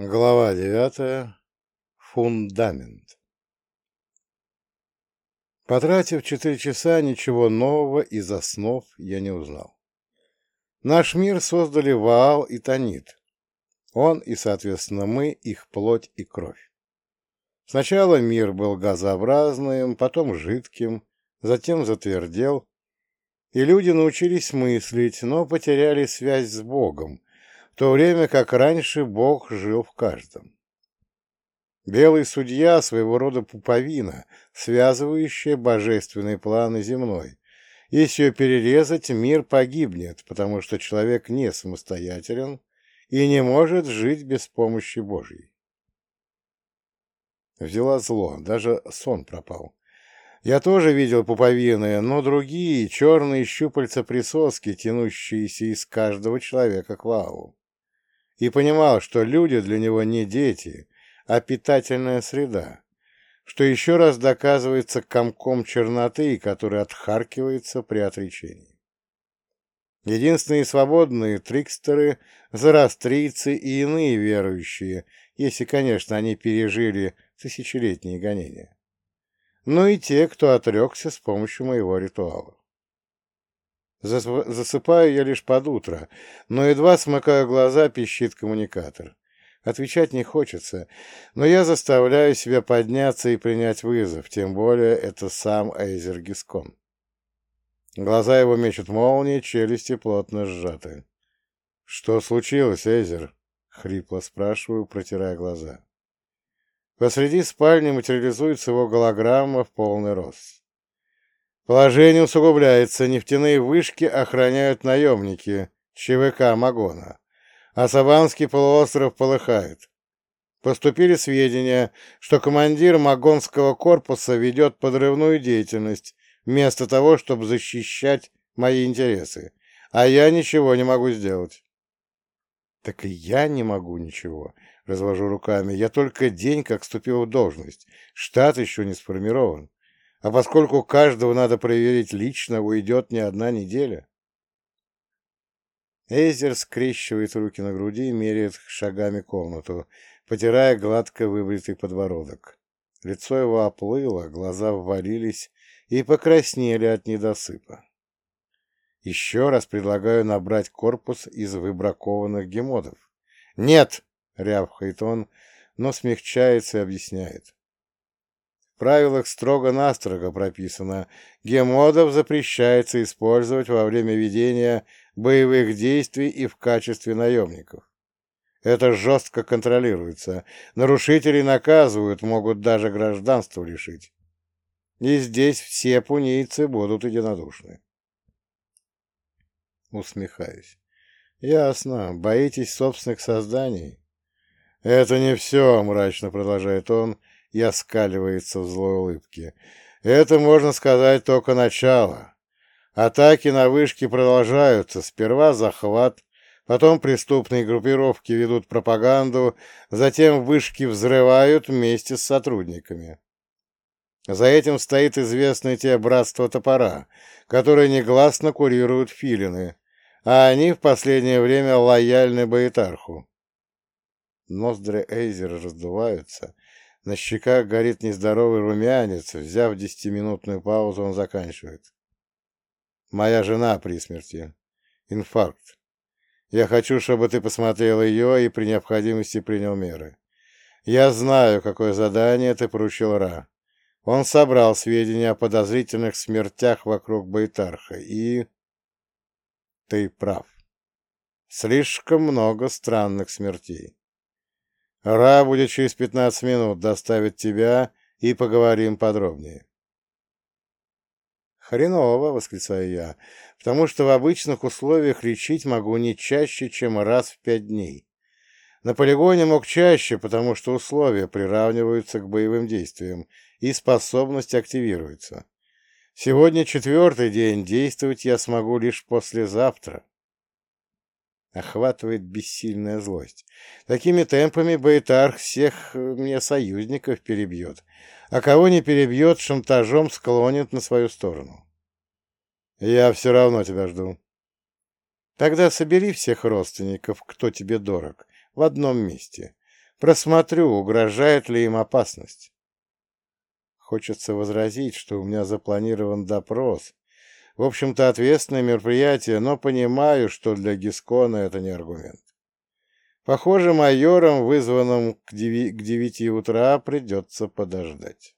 Глава девятая. Фундамент. Потратив четыре часа, ничего нового из основ я не узнал. Наш мир создали Ваал и Танит. Он и, соответственно, мы, их плоть и кровь. Сначала мир был газообразным, потом жидким, затем затвердел, и люди научились мыслить, но потеряли связь с Богом, то время как раньше Бог жил в каждом. Белый судья — своего рода пуповина, связывающая божественные планы земной. Если ее перерезать, мир погибнет, потому что человек не самостоятелен и не может жить без помощи Божьей. Взяла зло, даже сон пропал. Я тоже видел пуповины, но другие, черные щупальца присоски, тянущиеся из каждого человека к валу и понимал, что люди для него не дети, а питательная среда, что еще раз доказывается комком черноты, который отхаркивается при отречении. Единственные свободные — трикстеры, зарастрийцы и иные верующие, если, конечно, они пережили тысячелетние гонения. Но и те, кто отрекся с помощью моего ритуала. Засыпаю я лишь под утро, но едва смыкаю глаза, пищит коммуникатор. Отвечать не хочется, но я заставляю себя подняться и принять вызов, тем более это сам Эйзер Гискон. Глаза его мечут молнии, челюсти плотно сжаты. — Что случилось, Эйзер? — хрипло спрашиваю, протирая глаза. Посреди спальни материализуется его голограмма в полный рост. Положение усугубляется, нефтяные вышки охраняют наемники ЧВК Магона, а Саванский полуостров полыхает. Поступили сведения, что командир Магонского корпуса ведет подрывную деятельность, вместо того, чтобы защищать мои интересы, а я ничего не могу сделать. Так и я не могу ничего, развожу руками. Я только день как вступил в должность. Штат еще не сформирован. А поскольку каждого надо проверить лично, уйдет не одна неделя. Эйзер скрещивает руки на груди и меряет шагами комнату, потирая гладко выбритый подбородок. Лицо его оплыло, глаза ввалились и покраснели от недосыпа. Еще раз предлагаю набрать корпус из выбракованных гемодов. «Нет!» — рявкает он, но смягчается и объясняет. Правилах строго-настрого прописано, гемодов запрещается использовать во время ведения боевых действий и в качестве наемников. Это жестко контролируется. Нарушителей наказывают, могут даже гражданство лишить. И здесь все пунийцы будут единодушны. Усмехаюсь. Ясно. Боитесь собственных созданий? Это не все, мрачно продолжает он, и оскаливается в злой улыбке. Это, можно сказать, только начало. Атаки на вышки продолжаются. Сперва захват, потом преступные группировки ведут пропаганду, затем вышки взрывают вместе с сотрудниками. За этим стоит известное тебе братство топора, которое негласно курируют филины, а они в последнее время лояльны Баэтарху. Ноздри Эйзера раздуваются, на щеках горит нездоровый румянец. Взяв десятиминутную паузу, он заканчивает. «Моя жена при смерти. Инфаркт. Я хочу, чтобы ты посмотрел ее и при необходимости принял меры. Я знаю, какое задание ты поручил Ра. Он собрал сведения о подозрительных смертях вокруг Байтарха, и... Ты прав. Слишком много странных смертей. Ра будет через пятнадцать минут доставить тебя, и поговорим подробнее. «Хреново!» — восклицаю я, потому что в обычных условиях лечить могу не чаще, чем раз в пять дней. На полигоне мог чаще, потому что условия приравниваются к боевым действиям, и способность активируется. Сегодня четвертый день, действовать я смогу лишь послезавтра. Охватывает бессильная злость. Такими темпами Байтарх всех э, мне союзников перебьет, а кого не перебьет, шантажом склонит на свою сторону. Я все равно тебя жду. Тогда собери всех родственников, кто тебе дорог, в одном месте. Просмотрю, угрожает ли им опасность. Хочется возразить, что у меня запланирован допрос. В общем-то, ответственное мероприятие, но понимаю, что для Гискона это не аргумент. Похоже, майорам, вызванным к девяти утра, придется подождать.